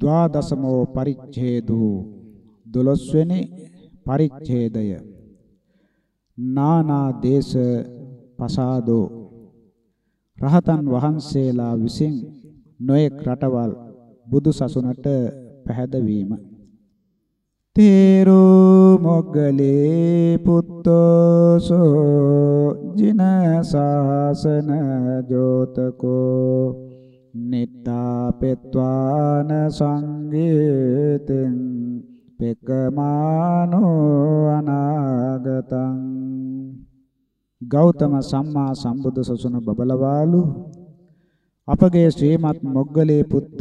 ද්වාදසමෝ පරිච්ඡේදෝ. 12 වෙනි පරිච්ඡේදය. නානා දේශ පසාදෝ. රහතන් වහන්සේලා විසින් නොඑක් රටවල් බුදු සසුනට පැහැදවීම. තේරෝ මොග්ගලේ පුත්තෝසෝ ජින සාසන ජෝතකෝ. නිත්තාපෙත්වාන සංගීතෙන් පෙකමානෝ අනාගතං ගෞතම සම්මා සම්බුදු සසුන බබලවාලු අපගේ ශ්‍රීමත් මොග්ගලී පුත්ත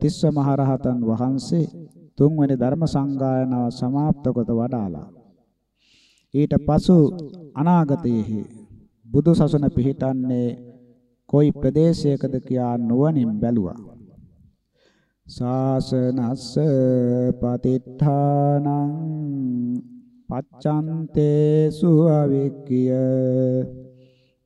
තිස්ස මහරහතන් වහන්සේ තුන්වැනි ධර්ම සංගායනාව સમાપ્ત කොට වඩාලා ඊට පසු අනාගතයේහි බුදු සසුන පිහිටන්නේ කොයි ප්‍රදේශයකද කියා නුවණින් බැලුවා? සාසනස්ස පතිත්ථානං පච්ඡන්තේසු අවික්කිය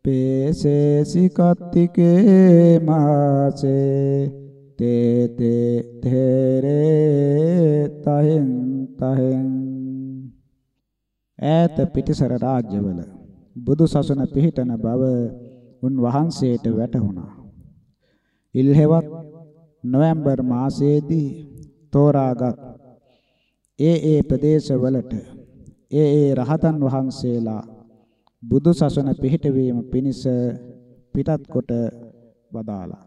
පේසේසි කත්තිකේ මාසේ තේ තේ තේරේ තහෙන් තහෙන්. ඈත පිටිසර රාජ්‍යවල බුදු සසුන පිහිටන බව උන් වහන්සේට වැටහුණා. ඉල්හෙවත් නොවැම්බර් මාසයේදී තෝරාගත් ඒ ඒ ප්‍රදේශවලට ඒ ඒ රහතන් වහන්සේලා බුදු සසුන පිහිටවීම පිණිස පිටත් කොට වදාලා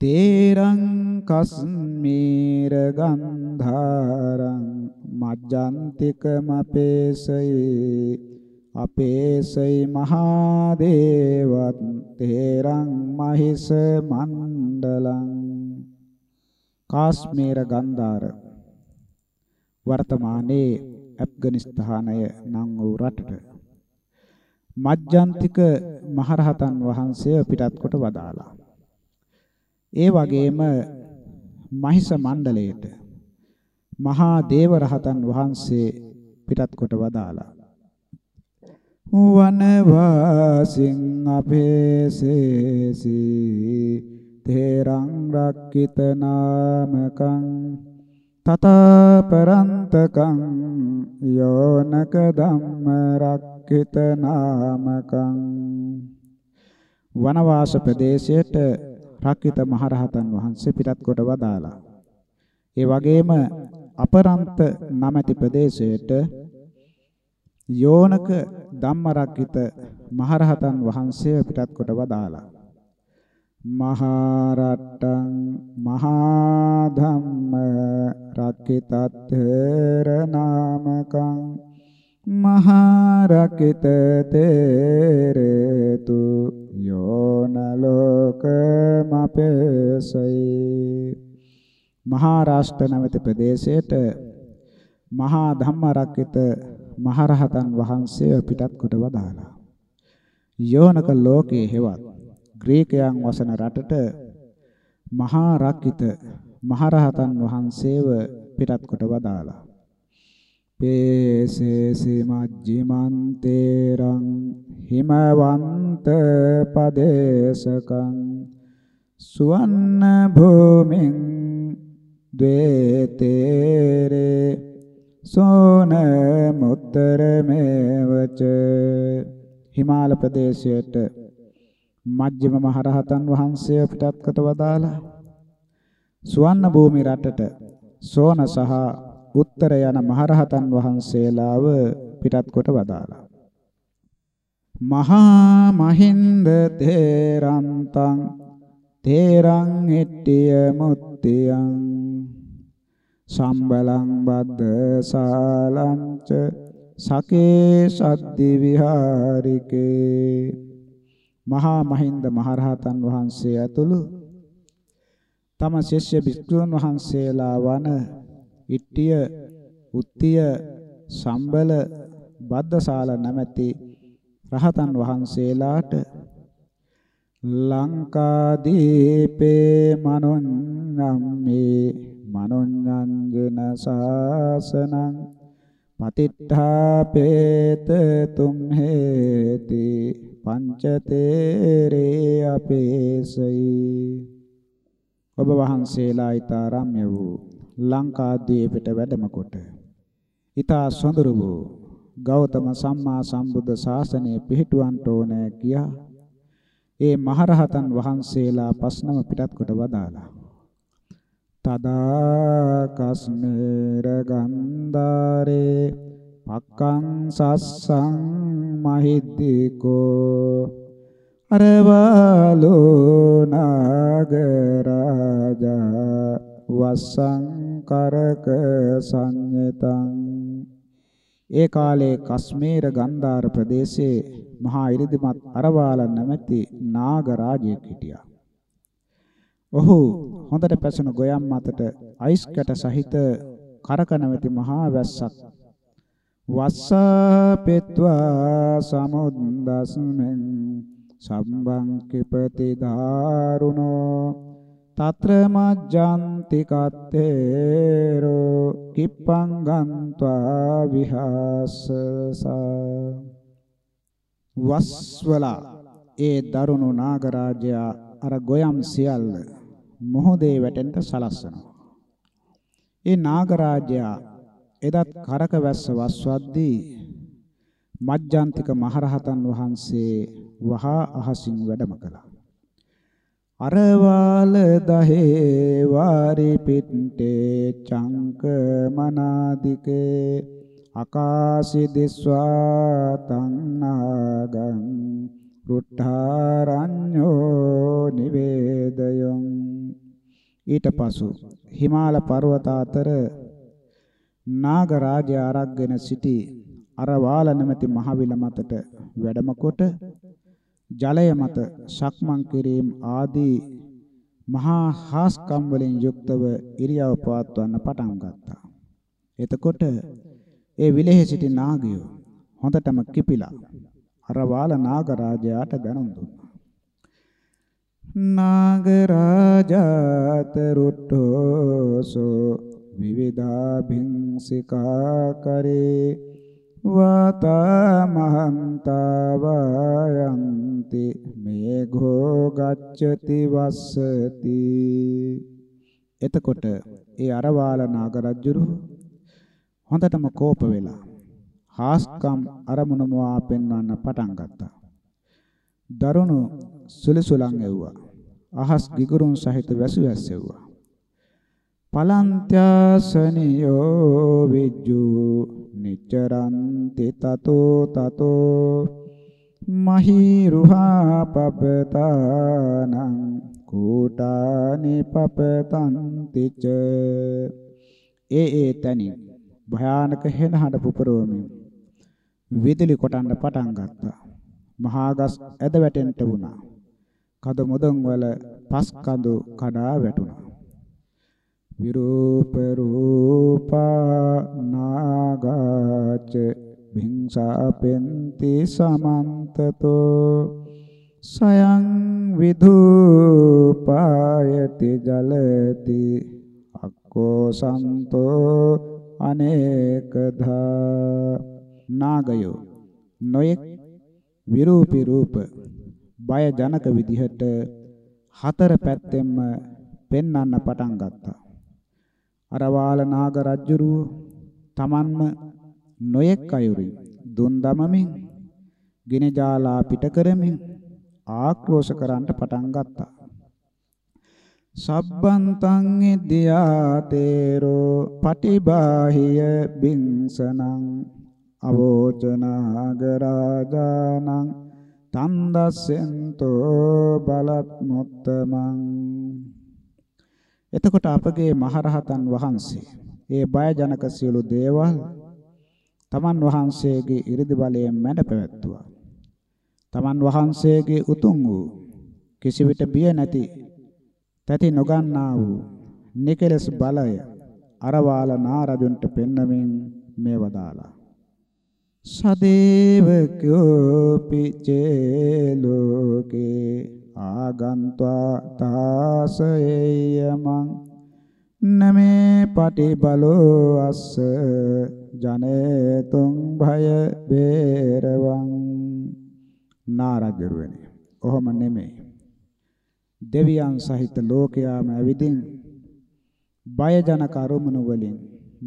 තේරං කස්මීර ගන්ධාරං මජ්ජන්තිකමපේසයේ අපේසයි මහදේවත් තේරං මහිස මණ්ඩලං. කාශ්මීර ගන්ධාර. වර්තමානයේ ඇෆ්ගනිස්තානය නම් වූ රටට. මජ්ජන්තික මහරහතන් වහන්සේ පිටත් කොට වදාලා ඒ වගේම මහිස මණ්ඩලයට මහා දේව රහතන් වහන්සේ පිටත් කොට වදාලා වනවාසින් අපේසේසි තේරං රක්කිත නාමකං තතපරන්තකං යෝනක ධම්ම රක්කිත නාමකං වනවාස ප්‍රදේශයට රක්කිත මහරහතන් වහන්සේ පිටත් කොට වදාලා. ඒ වගේම අපරන්ත නමැති ප්‍රදේශයට යෝනක ධම්මරක්කිත මහරහතන් වහන්සේ පිටත් කොට වදාලා. මහරට්ටං මහා ධම්ම රක්කිතත්තර නාමකං මහරකිත තේරේතු යෝන ලෝකමපේසයි මහාරාෂ්ට්‍ර නැමැති ප්‍රදේශයට මහා ධම්මරක්කිත මහරහතන් වහන්සේ පිටත් කොට වදාලා යෝනක ලෝකයේ හෙවත් ග්‍රීකයන් වසන රටට මහා රක්කිත මහරහතන් වහන්සේව පිටත් කොට වදාලා පේසේසි මජ්ජිමන්තේරං හිමවන්ත පදේශකං සුවන්න භූමින් ද්වේතේරේ සෝන මුත්තර මේවච. හිමාල ප්‍රදේශයට මජ්ක්‍ධිම මහරහතන් වහන්සේ පිටත් කොට වදාලා සුවන්න භූමි රටට සෝන සහ උත්තර යන මහරහතන් වහන්සේලාව පිටත් කොට වදාලා මහා මහින්ද තේරන්තං තේරං හෙට්ටිය මුත්තියං. සම්බලං බද්ද සාලංච සකේ සද්දි විහාරිකේ. මහා මහින්ද මහරහතන් වහන්සේ ඇතුළු තම ශිෂ්‍ය භික්ෂුන් වහන්සේලා වන ඉට්ටිය උත්තිය සම්බල බද්දසාල නැමැති රහතන් වහන්සේලාට ලංකාදීපේ මනොන්නම්මේ මනොඤ්ඤංජන සාසනං පතිත්ථාපේත තුම් හේති පංචතේරේ අපේසයි. ඔබ වහන්සේලා ඊට ආරම්‍ය වූ ලංකාද්වීපයට වැඩම කොට ඊතා සොඳුරු වූ ගෞතම සම්මා සම්බුද්ධ ශාසනය පිහිටුවන්ට ඕනෑ කියා ඒ මහරහතන් වහන්සේලා පස්නම පිටත් කොට වදාලා තදා කස්මේර ගන්ධාරේ පක්කං සස්සං මහිද්దికෝ අරවාලෝ නාගරාජා වස්සං කරක සංයතං ඒ කාලේ කස්මීර ගන්ධාර ප්‍රදේශයේ මහා ඉරිදිමත් අරවාල නැමැති නාග රාජයෙක් හිටියා. ඔහු හොඳට පැසුණු ගොයම් මතට අයිස් කැට සහිත කරක නැමැති මහා වැස්සක්. වස්සා පෙත්වා සමුද්දස්මෙන් සම්බං කිපති දාරුණෝ తත්‍ර මජ්ජන්ති කත්තේරෝ. කිප්පං ගන්්වා විහාසසා වස්වලා ඒ දරුණු නාගරාජයා අර ගොයම් සියල්ල මොහොතේ වැටෙන්න සලස්සනවා. ඒ නාගරාජයා එදත් කරක වැස්ස වස්වද්දී මජ්ජන්තික මහරහතන් වහන්සේ වහා අහසින් වැඩම කළා. අරවාල දහේ වාරි පිට්ටේ චංක මනාදිකේ අකාසි දිස්වා තන්නාගං රුට්ඨාරඤ්ඤෝ නිවේදයං ඊට පසු හිමාල පර්වත අතර නාග රාජ්‍ය ආරක්ගෙන සිටි අර වාල නැමැති මහවිල මතට වැඩම කොට ජලය මත සක්මන් කිරීම ආදී මහා හාස්කම් වලින් යුක්තව ඉරියව් පවත්වන්න පටන් ගත්තා. එතකොට ඒ විලෙහි සිටි නාගයෝ හොඳටම කිපිලා අර වාල නාග රාජයාට දැනුම් දුන්නා. නාග රාජාත රුට්ටෝසෝ විවිධා භින්සිකා කරේ වාතා මහන්තාවයන්ති මේඝෝ ගච්ඡති වස්සති එතකොට ඒ අරවාල නාගරජුරු හොඳටම කෝප වෙලා හාස්කම් අරමුණු මොවා පෙන්වන්න පටන් ගත්තා. දරුණු සුලිසුලන් එව්වා. අහස් ගිගුරුන් සහිත වැසු වැස්සෙව්වා. පලන්ත්‍යාසනියෝ විජ්ජු නිච්චරන්ති තතෝ තතෝ මහීරුහා පපතානං කූටානි පපතන්තිච ඒ ඒ තනින් භයානක හෙනහඬ පුපුරවමින් විදුලි කොටන්න පටන් ගත්තා. මහා ගස් ඇද වැටෙන්න වුණා. කද මුදන් වල පස් කඳු කඩා වැටුණා. විරූප රූපා නාගාච භින්සාපෙන්ති සමන්තතෝ සයං විධූපායති ජලති අක්කෝ සන්තෝ අනේකධා නාගයෝ නොයෙක් විරූපී රූප බය ජනක විදිහට හතර පැත්තෙන්ම පෙන්වන්න පටන් ගත්තා. අරවාල නාග රජුරුව තමන්ම නොයෙක් අයුරින් දුන් දමමින් ගිනි ජාලා පිට කරමින් ආක්‍රෝෂ කරන්නට පටන් ගත්තා. සබ්බන්තං ඉද්‍යාතේරෝ පටිබාහිය බින්සනං අවෝචනාගරාජානං තන්දස්සෙන්තෝ බලත් මුත්තමං එතකොට අපගේ මහරහතන් වහන්සේ ඒ බයජනක සියලු දේවල් තමන් වහන්සේගේ 이르දි බලයෙන් මැඩ පැවැත්තුවා. තමන් වහන්සේගේ උතුම් වූ කිසිවිට බිය නැති තැති නොගන්නා වූ නිකලස් බලය අරවාල නාරජුන්ට පෙන්වමින් මේවදාලා සදේවකෝපි චේලෝකේ ආගන්්වා තාසයමං නමේ පටිබලෝ අස්ස ජනේතුං භය බේරවං. නාරජරුවනි ඔහොම නෙමෙයි. දෙවියන් සහිත ලෝකයාම ඇවිදින් බයජනක අරුමුණු වලින්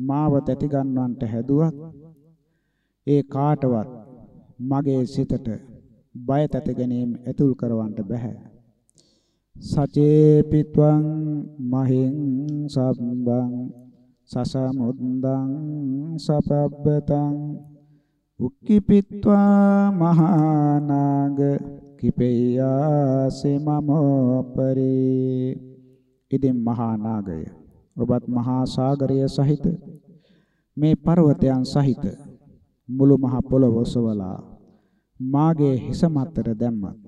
මාව තැති ගන්නවන්ට හැදුවත් ඒ කාටවත් මගේ සිතට බය තැති ගැනීම ඇතුල් කරවන්න බෑ සචේපිත්වං මහින් සම්බං සසමුද්දං සපබ්බතං උක්කිපිත්වා මහානාග කිපෙය්‍යාසෙ මමෝපරේ. ඉදින් මහා නාගය ඔබත් මහා සාගරය සහිත මේ පර්වතයන් සහිත මුළු මහ පොළොව ඔසවලා මාගේ හිස මතට දැම්මත්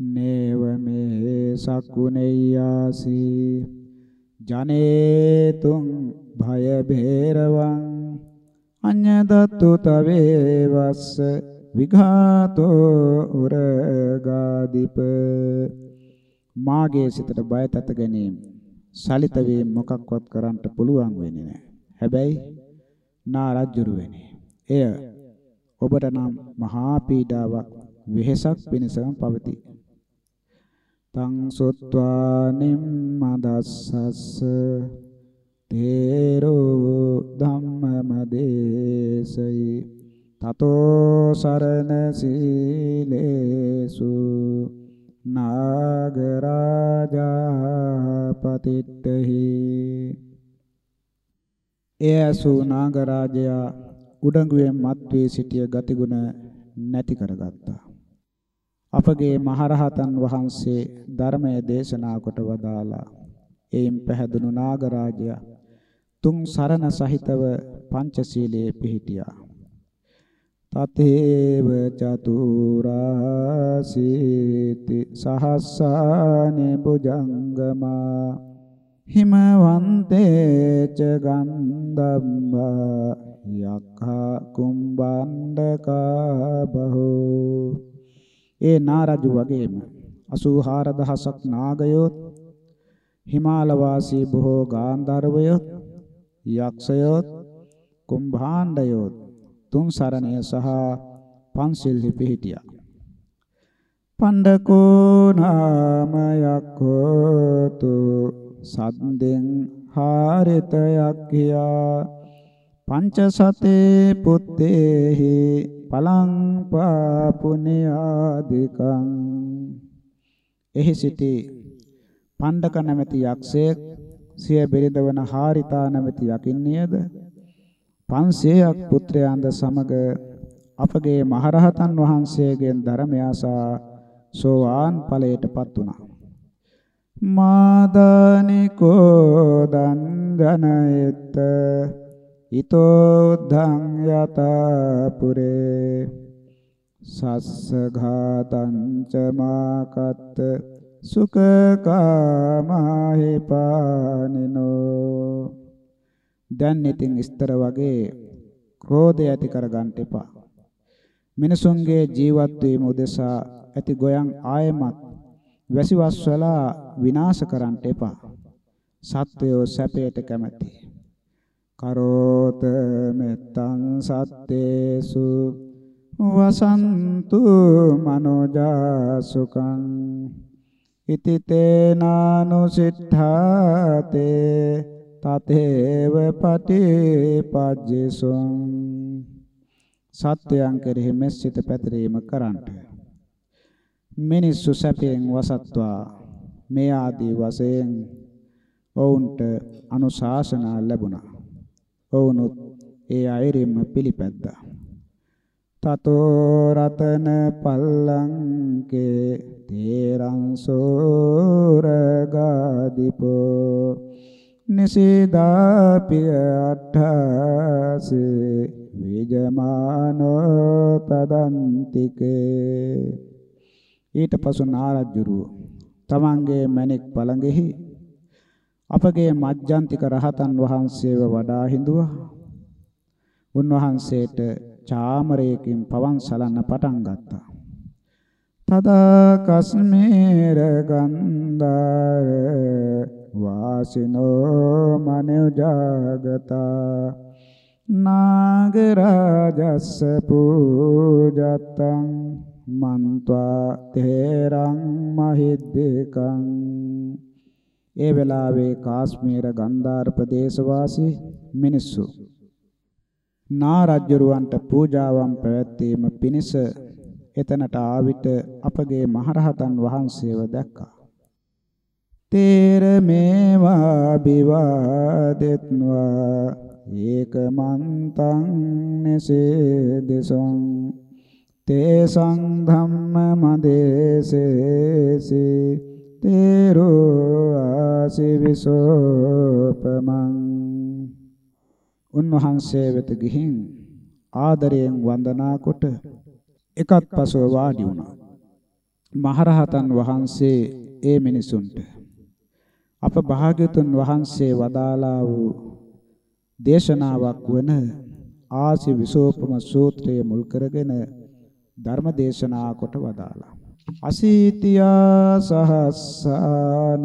නේව මේ සක්කුණෙය්‍යාසි ජනේතුං භය බේරවං අඤ්ඤදත්තු තවේවස්ස විඝාතෝ උරගාදීප මාගේ සිතට බය තත ගැනීම සලිත වේ මොකක්වත් කරන්න පුළුවන් වෙන්නේ නැහැ. හැබැයි නා රජුරු වෙන්නේ. එය ඔබට නම් මහා පීඩාවක් වෙහෙසක් පිණිසම පවතී. තං සොත්වා නිම්මදස්සස්ස තේරෝ ධම්මමදේසයි තතෝ සරණ සීලේසු නාගරාජා පතිට්ඨහි එයසු නාගරාජයා උඩඟුවෙන් මත්වී සිටිය ගතිගුණ නැති කරගත්තා. අපගේ මහරහතන් වහන්සේ ධර්මය දේශනා කොට වදාලා එයින් පැහැදුණු නාගරාජයා තුන් සරණ සහිතව පංචශීලයේ පිහිටියා. තතේව චතුරාසීති සහස්සානේ බුජංගමා හිමවන්තේ ච ගන්ධම්මා යක්ඛා කුම්බණ්ඩකා බහෝ ඒ නාරජු වගේම 84000ක් නාගයොත් හිමාල වාසී බොහෝ ගාන්ධර්වයොත් යක්ෂයොත් කුම්භාණ්ඩයොත් තුන් සරණය සහ පන්සිල් පිහිටියා. පණ්ඩකෝ නාම යක්ඛෝතු සද්දෙන් හාරිතයක් කියා පංච සතේ පුත්තේහි පලං පාපුනියාදිකං එහි සිටි පණ්ඩක නැමැති යක්ෂයෙක් සිය බිරිඳ වන හාරිතා නැමැති යකින්නියද 500ක් පුත්‍රයන්ද සමග අපගේ මහරහතන් වහන්සේගෙන් ධර්මය අසා සෝවාන් ඵලයටපත් වුණා. මාදානිකෝ දන්දනයත ඊතෝ ධං යතපුරේ සස්ස ඝාතං ච මාකත් සුඛ කාමහි පානිනෝ දැන් ඉතින් ඉස්තර වගේ ක්‍රෝධය ඇති කරගන්න එපා. මිනිසුන්ගේ ජීවත් වීම උදෙසා ඇති ගොයන් ආයමත් වැසිවස්වලා විනාශ කරන්න එපා. සත්වයෝ සැපයට කැමැති. කරෝත මෙත්තං සත්තේසු වසන්තු මනෝජා සුඛං ඉති තේනානුසිට්ඨාතේ තතේව පටිපජ්ජසුං සත්‍යයන් කෙරෙහි මෙසිත පැතිරීම කරන්ට මිනිස්සු සැපයෙන් වසත්වා මේ ආදී වශයෙන් ඔවුන්ට අනුශාසනා ලැබුණා. ඔවුනුත් ඒ අයරින්ම පිළිපැද්දා. තතෝ රතන පල්ලංකේ තේරං සෝරගාදීපෝ නිසීදාපිය අට්ඨාසේ විජමානෝ තදන්තිකේ ඊට පසු නාරජුරුව තමන්ගේ මණික් පළඟෙහි අපගේ මජ්ජන්තික රහතන් වහන්සේව වඩා හිඳුවා උන්වහන්සේට චාමරයකින් පවන් සලන්න පටන් ගත්තා. තදා කස්මේර ගන්ධාර වාසිනෝ මනුජාගතා නාගරාජස්ස පූජත්තං මන්්වා තේරං මහිද්දකං ඒ වෙලාවේ කාශ්මීර ගන්ධාර ප්‍රදේශවාසී මිනිස්සු නා රජුරවන්ට පූජාවන් පැවැත්වීම පිණිස එතනට ආවිත අපගේ මහරහතන් වහන්සේව දැක්කා. තේර මේවා බිවාදෙත්වා. ඒකමන්තං නසේදසං තේසං ධම්ම මදේසේසි තේරෝ ආසිවිසෝපමං උන්වහන්සේ වෙත ගිහින් ආදරයෙන් වන්දනා කොට එකත් පසුව වාඩි වුණා. මහරහතන් වහන්සේ ඒ මිනිසුන්ට අප භාග්‍යතුන් වහන්සේ වදාලා වූ දේශනාවක් වන ආසි විසෝපම සූත්‍රය මුල් කරගෙන ධර්ම දේශනා කොට වදාලා. අසීතියා සහස්සානං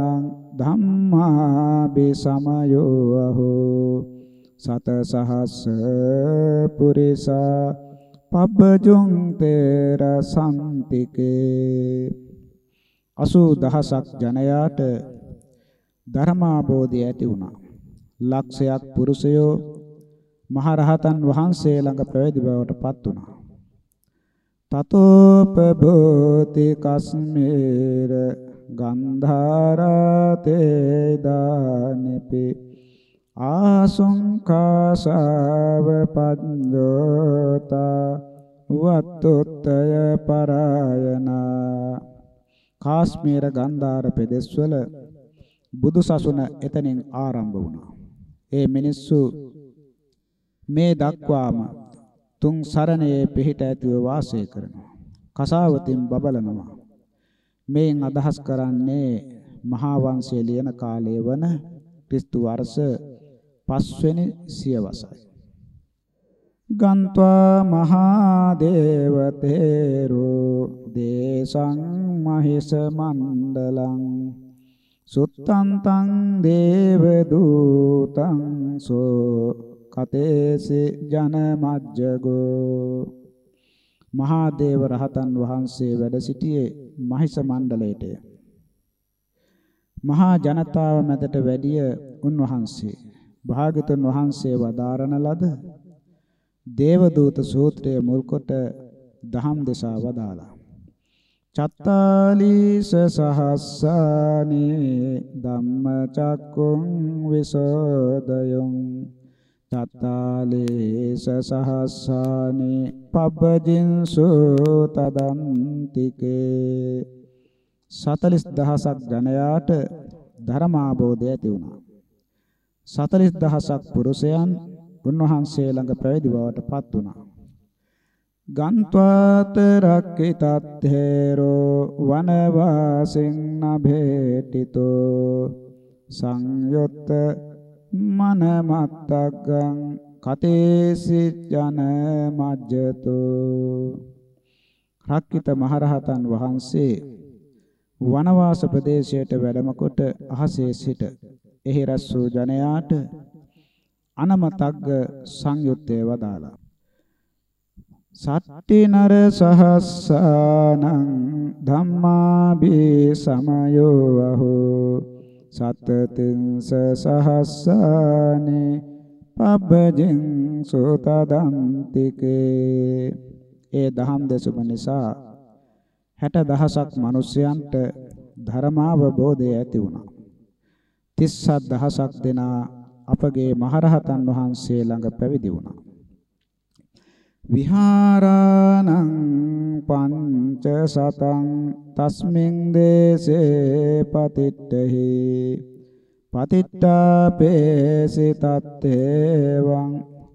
ධම්මා බිසමයෝ අහෝ සත සහස්ස පුරිසා පබ්බජුං තේර සම්තිකේ 80 දහසක් ජනයාට ධර්මාබෝධය ඇති වුණා. ලක්ෂයක් පුරුෂයෝ මහරහතන් වහන්සේ ළඟ පැවිදි බවට පත් වුණා. තතෝපභූති කස්මීර ගන්ධාරතේ දානිපි ආසංකාසව පද්දෝතා වත්තුත්තය පරායනා කාශ්මීර ගන්ධාර පෙදෙස්වල බුදු සසුන එතනින් ආරම්භ වුණා. ඒ මිනිස්සු මේ දක්වාම තුන් සරණයේ පිහිට ඇතිව වාසය කරනවා. කසාවතින් බබලනවා. මේන් අදහස් කරන්නේ මහා වංශය ලියන කාලයේ වන ක්‍රිස්තු වර්ෂ 5 වෙනි සියවසයි. ගන්්වා මහා දේවතේරෝ දේශං මහිස මණ්ඩලං සුත්තන්තං දේව දූතං සෝ කතේසි ජන මජ්ජගෝ මහා දේව රහතන් වහන්සේ වැඩ සිටියේ මහිස මණ්ඩලයේය මහා ජනතාව මැදට වැඩිය උන්වහන්සේ. භාගතුන් වහන්සේ වදාරන ලද දේවදූත සූත්‍රයේ මුල් කොට දහම් දෙසා වදාලා චත්තාලීස සහස්සානි ධම්මචක්කුං විසෝදයං චත්තාලීස සහස්සානි පබ්බජින්සු තදන්තිකේ 40000ක් ජනයාට ධර්මාබෝධය ඇති වුණා. 40000ක් පුරුෂයන් උන්වහන්සේ ළඟ පැවිදි බවට පත් වුණා. ගන්්වාතරක්කිතත්තේරෝ වනවාසින් නභේටිතෝ සංයොත්ත මනමත්තග්ගං කතේසි ජන මජ්ජතෝ. රක්කිත මහරහතන් වහන්සේ වනවාස ප්‍රදේශයට වැඩම කොට අහසේ සිට එහි රැස් වූ ජනයාට අනමතග්ග සංයුත්තේ වදාලා සට්ටි නර සහස්සානං ධම්මාභි සමයෝ අහෝ. සත්තතින්ස සහස්සානේ පබ්බජින් සෝතදන්තිකේ. ඒ දහම් දෙසුම නිසා 60000ක් මිනිසයන්ට ධර්මාවබෝධය ඇති වුණා. 37000ක් දෙනා අපගේ මහරහතන් වහන්සේ ළඟ පැවිදි වුණා. විහාරාණං පංච සතං තස්මින් දේසේ පතිට්ඨහි පතිට්ඨාපේසි තත්තේවං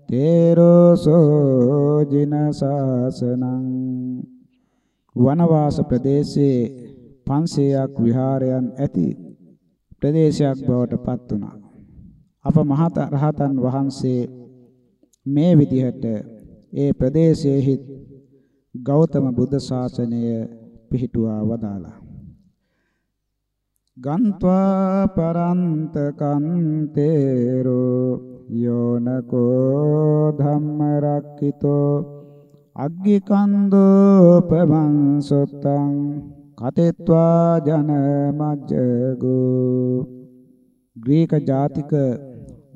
තේරෝසෝ ජිනසාසනං වනවාස ප්‍රදේශයේ 500ක් විහාරයන් ඇති ප්‍රදේශයක් බවට පත් වුණා. අප මහත රහතන් වහන්සේ මේ විදිහට ඒ ප්‍රදේශයේහි ගෞතම බුද්ධ ශාසනය පිහිටුවා වදාලා ගන්්වා පරන්ත කන්තේරෝ යෝනකෝ ධම්ම රක්කිතෝ අග්ගිකන්දෝපමං සොත්තං කතෙත්වා ජන මජ්ජගෝ. ග්‍රීක ජාතික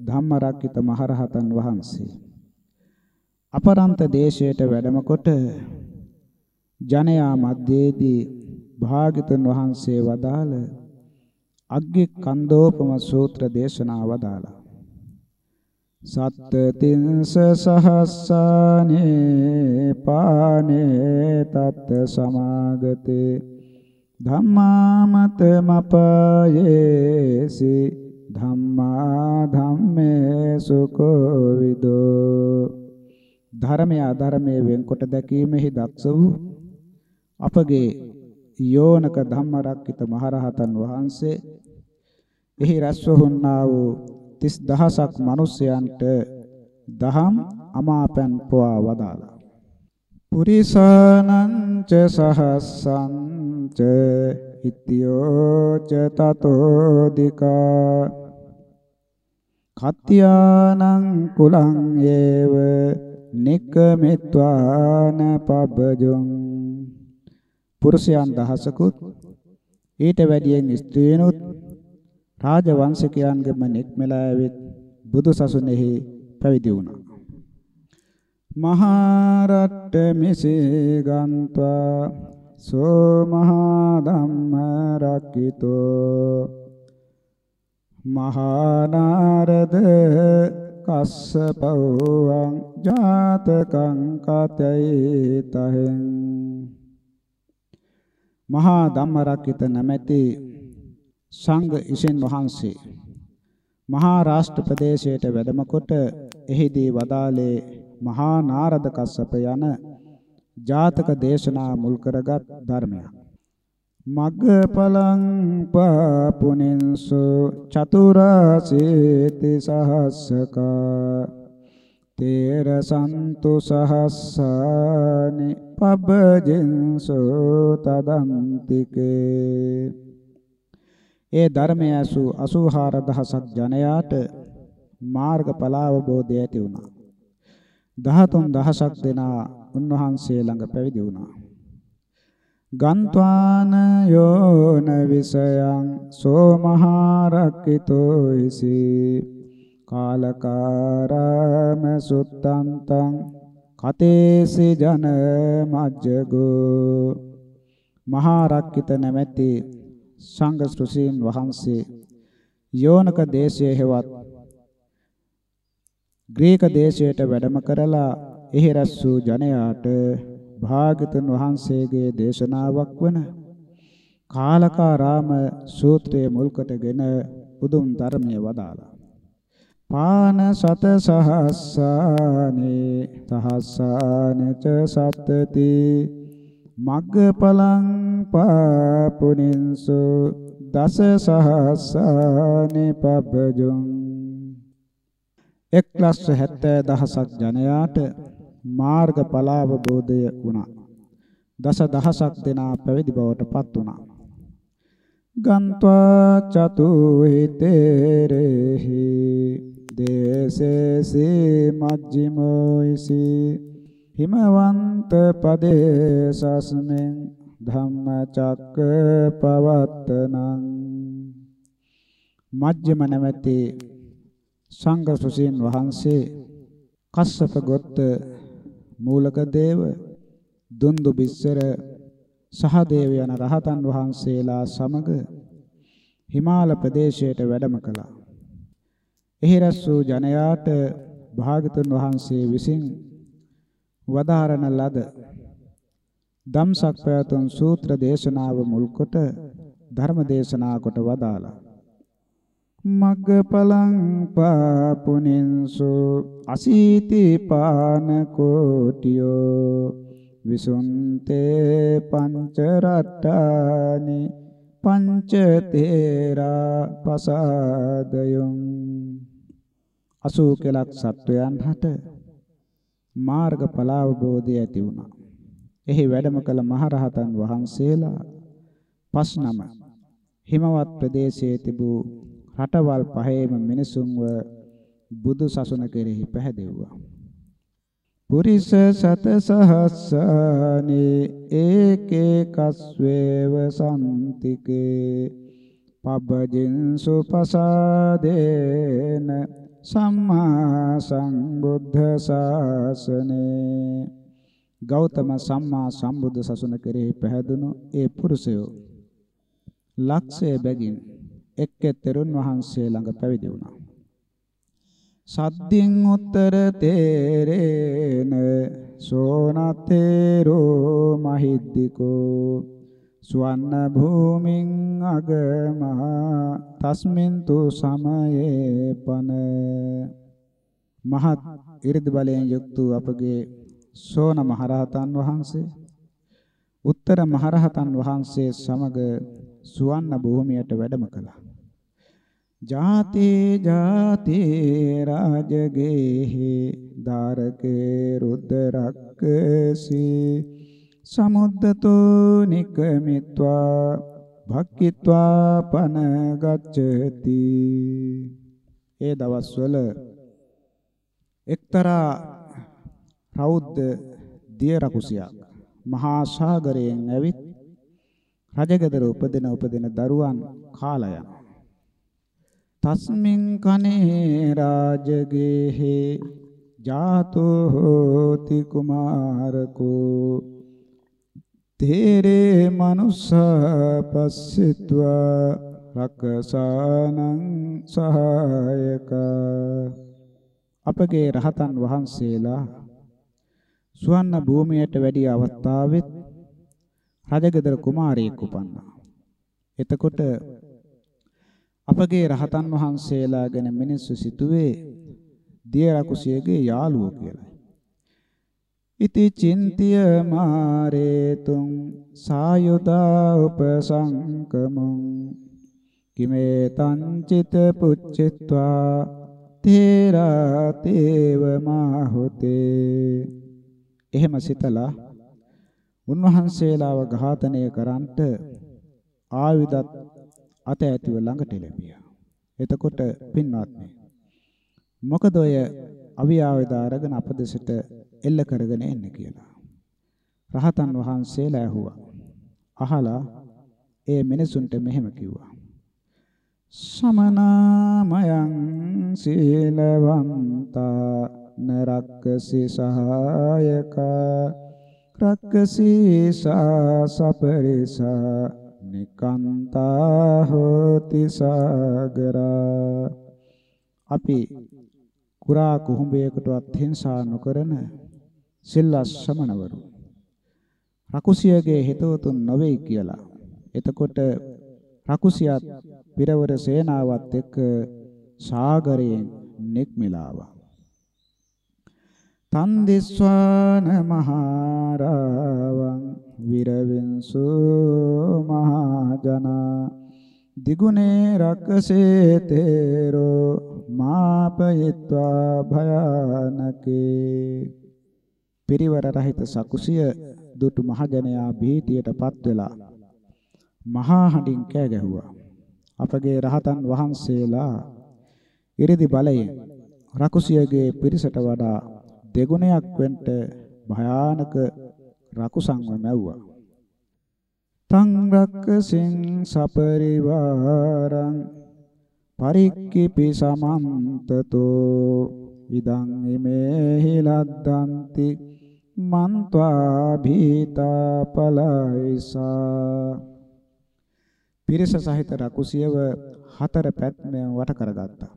ධම්මරක්කිත මහරහතන් වහන්සේ. අපරන්ත දේශයට වැඩම කොට ජනයා මැදේදී භාග්‍යතුන් වහන්සේ වදාළ අග්ගි කන්දෝපම සූත්‍ර දේශනාව වදාලා සත්තතින්ස සහස්සානේ පානේ තත් සමාගතේ ධම්මාමත මපයේසි ධම්මා ධම්මේ සුකෝ විදෝ ධර්මය අධර්මයේ වෙන්කොට දැකීමෙහි දක්ෂ වූ අපගේ යෝනක ධම්මරක්කිත මහරහතන් වහන්සේ එහි රැස්ව වුණා වූ 30000ක් මිනිසයන්ට දහම් අමාපැන් පොවා වදාලා. පුරිසානං ච සහස්සං ච ඉත්‍යෝ ච තතෝදිකා. කත්‍යානං කුලං ඒව නික්කමෙත්වාන පබ්බජොං පුරුෂයන් දහසකුත් ඊට වැඩියෙන් ස්ත්‍රීනුත් රාජවංශිකයන්ගෙම නික්මලා ඇවිත් බුදු සසුනේහි පැවිදි වුණා. මහා රට්ට මෙසේ ගන්්වා සෝ මහා ධම්ම රක්කිතෝ මහා නාරද කස්සපවං ජාතකං කතයි තහෙන්. මහා ධම්මරක්කිත නැමැති සංඝ ඉසින් වහන්සේ මහා රාෂ්ට්‍ර ප්‍රදේශයට වැඩම කොට එහිදී වදාලේ මහා නාරද කස්සප යන ජාතක දේශනා මුල් කරගත් ධර්මයක්. මග්ගඵලං පාපුනින්සු චතුරාසීති සහස්සකා. තේර සන්තු සහස්සානි පබ්බජින්සු තදන්තිකේ. ඒ ධර්මය ඇසු 84000ක් ජනයාට මාර්ගඵල අවබෝධය ඇති වුණා. 13000ක් දෙනා උන්වහන්සේ ළඟ පැවිදි වුණා. ගන්්වාන යෝන විසයං සෝමහාරක්කිතෝ ඉසි කාලකාරම සුත්තන්තං කතේසි ජන මජ්ජගෝ මහාරක්කිත නැමැති සංඝ ශ්‍රුසීන් වහන්සේ යෝනක දේශයේ හෙවත් ග්‍රීක දේශයට වැඩම කරලා එහි රැස් වූ ජනයාට භාගතුන් වහන්සේගේ දේශනාවක් වන කාලකාරාම සූත්‍රයේ මුල් කොටගෙන බුදුන් ධර්මයේ වදාලා පාන සත සහස්සානේ සහස්සානච සත්තති. මග්ගඵලං පාපුනින්සු දස සහස්සානේ පබ්බජුං. එක්ලස් 70000ක් ජනයාට මාර්ගඵල අවබෝධය වුණා. දස දහසක් දෙනා පැවිදි බවට පත් වුණා. ගන්්වා චතු හිතේරෙහි දේසේසී මජ්ජිමෝයිසි හිමවන්ත පදේ සස්මෙන් ධම්මචක්ක පවත්තනං මජ්ජිම නැමැති සංඝ සුසීන් වහන්සේ කස්සප ගොත්ත මූලක දේව දුන්දු බිස්සර සහදේව යන රහතන් වහන්සේලා සමග හිමාල ප්‍රදේශයට වැඩම කළා. එහි රැස් වූ ජනයාට භාගතුන් වහන්සේ විසින් වදාරන ලද ධම්සක් පැවතුම් සූත්‍ර දේශනාව මුල් කොට ධර්ම දේශනා කොට වදාලා මග්ගඵලං පාපුනින්සු අසීති පාන කෝටියෝ විසුන්තේ පංච රට්ටානි පංච තේරා පසාදයුම් අසූ කෙලක් සත්වයන් හට මාර්ගඵල අවබෝධය ඇති වුණා. එහි වැඩම කළ මහරහතන් වහන්සේලා පස් නම හිමවත් ප්‍රදේශයේ තිබූ රටවල් පහේම මිනිසුන්ව බුදු සසුන කෙරෙහි පැහැදෙව්වා. පුරිස සත සහස්සනේ ඒකේ කස්වේව සම්තිකේ පබ්බජින්සු පසාදේන සම්මා සම්බුද්ධ ශාසනේ ගෞතම සම්මා සම්බුද්ධ සසුන කෙරෙහි පැහැදුණු ඒ පුරුෂයෝ ලක්ෂය බැගින් එක් එක්තරුන් වහන්සේ ළඟ පැවිදි වුණා. සද්දින් උත්තර තේරේන සෝනතේරෝ මහිද්దికෝ සුවන්න භූමින් අගමහා තස්මින්තු සමයේ පන මහත් ඉරිදි බලයෙන් යුක්ත අපගේ සෝන මහරහතන් වහන්සේ උත්තර මහරහතන් වහන්සේ සමග සුවන්න භූමියට වැඩම කළා. ජාතේ ජාතේ රාජගේහි දාරකේ රුද්රක්කසී සමුද්දතෝ නිකමිත්වා භක්කිත්වා පන ගච්ඡති ඒ දවස්වල එක්තරා රෞද්ද දිය රකුසියක් මහා සාගරයෙන් ඇවිත් රජගෙදර උපදින උපදින දරුවන් කාලා යනවා. තස්මින් කනේ රාජගේහි ජාතෝ හෝති කුමාරකෝ තේරේ මනුස්ස පස්සිත්වා රක්කසානං සහායක අපගේ රහතන් වහන්සේලා සුවන්න භූමියට වැඩි අවස්ථාවෙත් රජගෙදර කුමාරයෙක් උපන්නා. එතකොට අපගේ රහතන් වහන්සේලා ගැන මිනිස්සු සිතුවේ දිය රකුසියගේ යාළුවෝ කියලා. ඉති චින්තිය මාරේතුං සායුදා උපසංකමං කිමේ තංචිත පුච්චිත්වා තේරා තේව මාහොතේ එහෙම සිතලා උන්වහන්සේලාව ඝාතනය කරන්නට ආයුධත් අත ඇතිව ළඟට ලැබියා. එතකොට පින්වත්නි මොකද ඔය අවියාවද අරගෙන අපදෙසට එල්ල කරගෙන එන්නේ කියලා. රහතන් වහන්සේලා ඇහුවා. අහලා ඒ මිනිසුන්ට මෙහෙම කිව්වා. සමනාමයං සීලවන්තා නරක්කසි සහායකා රක්කසි සා සපරිසා නිකන්තා හෝති සාගරා අපි කුරා කුහුඹයකටවත් හිංසා නොකරන සිල්වත් සමනවරු රකුසියගේ හිතවතුන් නොවේ කියලා. එතකොට රකුසියත් පිරවර සේනාවත් එක්ක සාගරයෙන් නික්මිලාවා. තන් දිස්වාන මහරවං විරවින්සු මහජනා. දිගුනේ රක්කසේ තේරෝ මාපයත්වා භයානකේ. පිරිවර රහිත සකුසිය දුටු මහජනයා භීතියටපත් වෙලා මහා හඬින් කෑ ගැහුවා. අපගේ රහතන් වහන්සේලා ඉරිදි බලයෙන් රකුසියගේ පිරිසට වඩා දෙගුණයක් වෙන්න භයානක රකුසන්ව මැව්වා. තං රක්කසින් සපරිවාරං පරික්කිපි සමන්තතෝ ඉදං ඉමේහි ලද්දන්ති මන්්වා භීතා පලයිසා පිරිස සහිත රකුසියව හතර පැත්මෙන් වට කරගත්තා.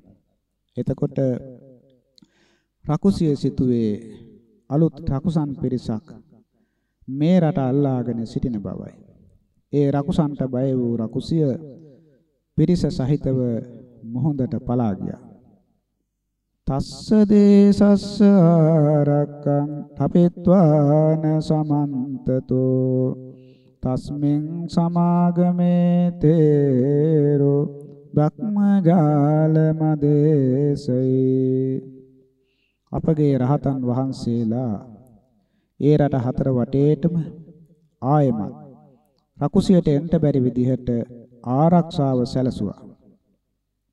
එතකොට රකුසිය සිටුවේ අලුත් රකුසන් පිරිසක් මේ රට අල්ලාගෙන සිටින බවයි. ඒ රකුසන්ට බය වූ රකුසිය පිරිස සහිතව මොහොඳට පලා ගියා. තස්ස දේසස්ස ආරක්කං තපෙත්වාන සමන්තතෝ තස්මින් සමාගමේ තේරෝ බ්‍රහ්මජාල මදේසයි අපගේ රහතන් වහන්සේලා ඒ රට හතර වටේටම ආයමත් රකුසියට එන්ට බැරි විදිහට ආරක්ෂාව සැලසුවා.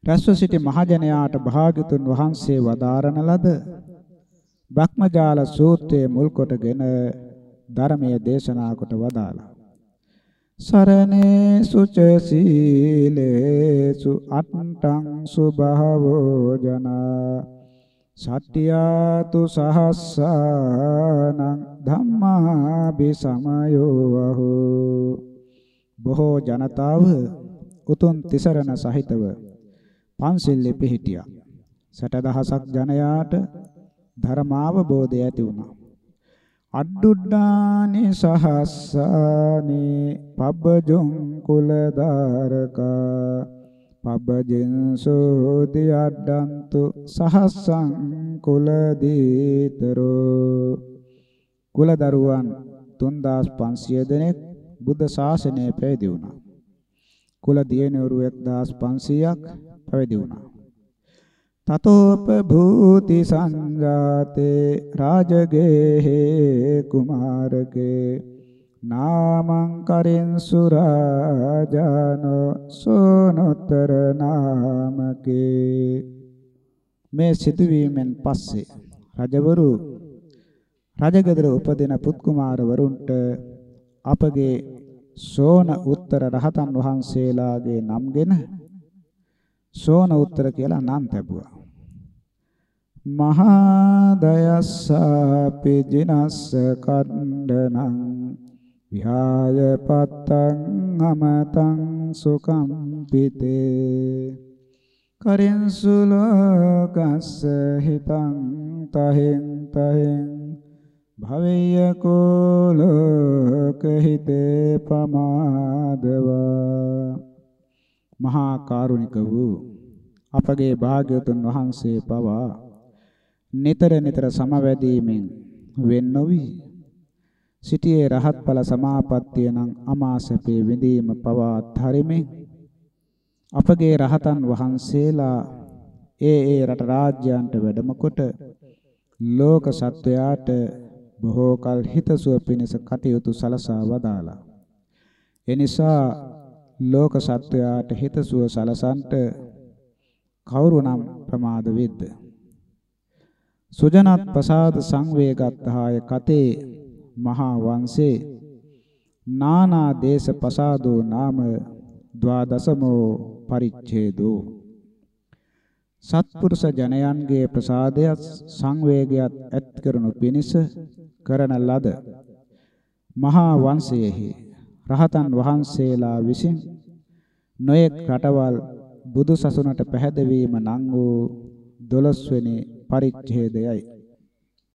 රැස්ව සිටි මහජනයාට භාග්‍යතුන් වහන්සේ වදාරන ලද බ්‍රහ්මජාල සූත්‍රයේ මුල් කොටගෙන ධර්මයේ දේශනා කොට වදාලා සරණේසු ච සීලේසු අට්ඨං සුභවෝ ජනා සත්‍යාතු සහස්සානං ධම්මාභි සමයෝ අහෝ බොහෝ ජනතාව උතුම් තිසරණ සහිතව පන්සිල් පිහිටියා. 60000ක් ජනයාට ධර්මාවබෝධය ඇති වුණා. අඩ්ඩුඩ්ඩානි සහස්සානි පබ්බජොං කුලදාරකා පබ්බජෙන් සෝති අඩ්ඩන්තු සහස්සං කුලදීතරෝ. කුලදරුවන් 3500 දෙනෙක් බුද්ධ ශාසනය පැවිදි වුණා. කුල දියණවරු 1500ක් පැවිදි වුණා. තතෝප භූති සංජාතේ රාජගේහේ කුමාරකේ නාමං කරින් සුරාජානෝ සෝනොත්තර නාමකේ මේ සිදුවීමෙන් පස්සේ රජවරු රජගදර උපදින පුත් කුමාරවරුන්ට අපගේ සෝන උත්තර රහතන් වහන්සේලාගේ නම්ගෙන සෝන උත්තර කියලා නම් ලැබුවා. මහා දයස්සාපි ජිනස්ස කණ්ඩනං විහාය පත්තං අමතං සුකම් පිතේ. කරින්සු ලෝකස්ස හිතං තහෙන් තහෙන් භවෙය්‍ය කෝලෝක හිතේ පමාදවා. මහා කාරුණික වූ අපගේ භාග්‍යවතුන් වහන්සේ පවා නිතර නිතර සමවැදීමෙන් වෙන් නොවි සිටියේ රහත් ඵල සමාපත්තිය නම් අමාසපේ විඳීම පවා ධරිමින් අපගේ රහතන් වහන්සේලා ඒ ඒ රට රාජ්‍යයන්ට වැඩම කොට ලෝක සත්වයාට බොහෝ කල හිතසුව පිණිස කටයුතු සලසා වදාලා එනිසා ලෝක සත්වයාට හිතසුව සලසන්ට කවුරුනම් ප්‍රමාද වෙද්ද? සුජනත් ප්‍රසාද සංවේගත්හාය කතේ මහා වංශේ නානා දේශ ප්‍රසාදෝ නාම ද්වාදසමෝ පරිච්ඡේදෝ. සත්පුරුෂ ජනයන්ගේ ප්‍රසාදයත් සංවේගයත් ඇත් කරනු පිණිස කරන ලද මහා වංශයේහි රහතන් වහන්සේලා විසින් නොයෙක් රටවල් බුදු සසුනට පැහැදවීම නම් වූ 12 වෙනි පරිච්ඡේදයයි.